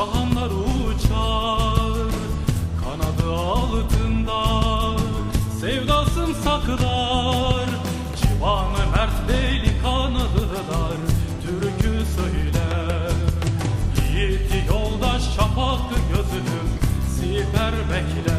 şahanlar uçar Kanadı altında. Sevdasın saklar Civanı mert beyli kanadılar türkü söyler Yiğit yoldaş şafak gözlüm siper bekler.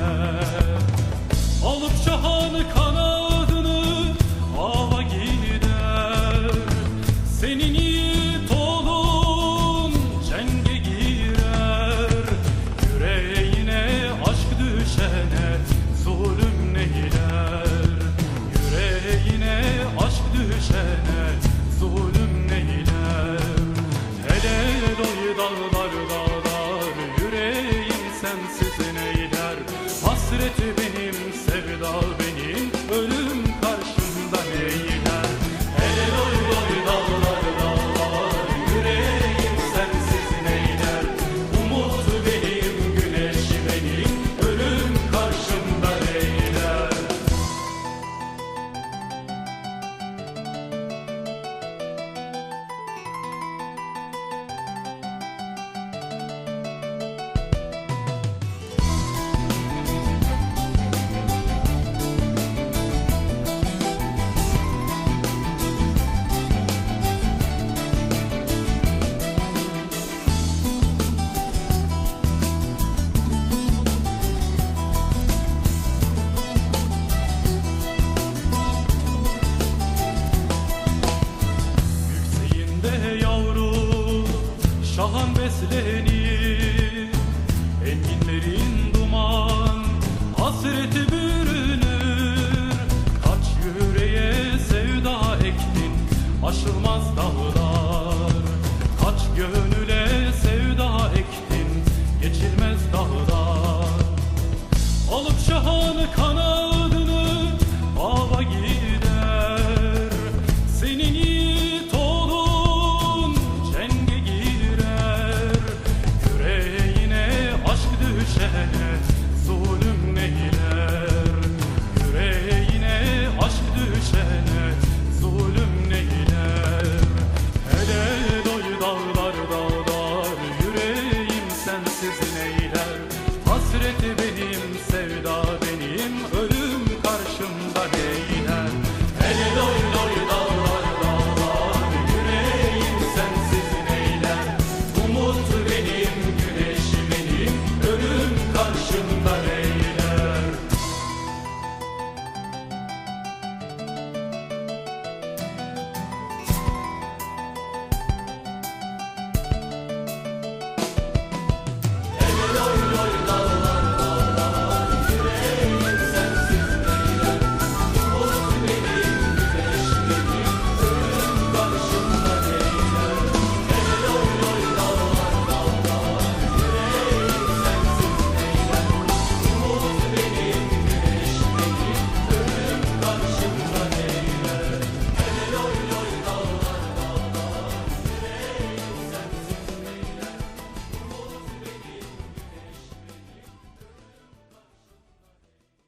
Şahan beslenir Enginlerin duman hasreti bürünür. Kaç yüreğe sevda ektin aşılmaz dağlar. Kaç gönüle sevda ektin geçilmez dağlar. Alıp şahanı kana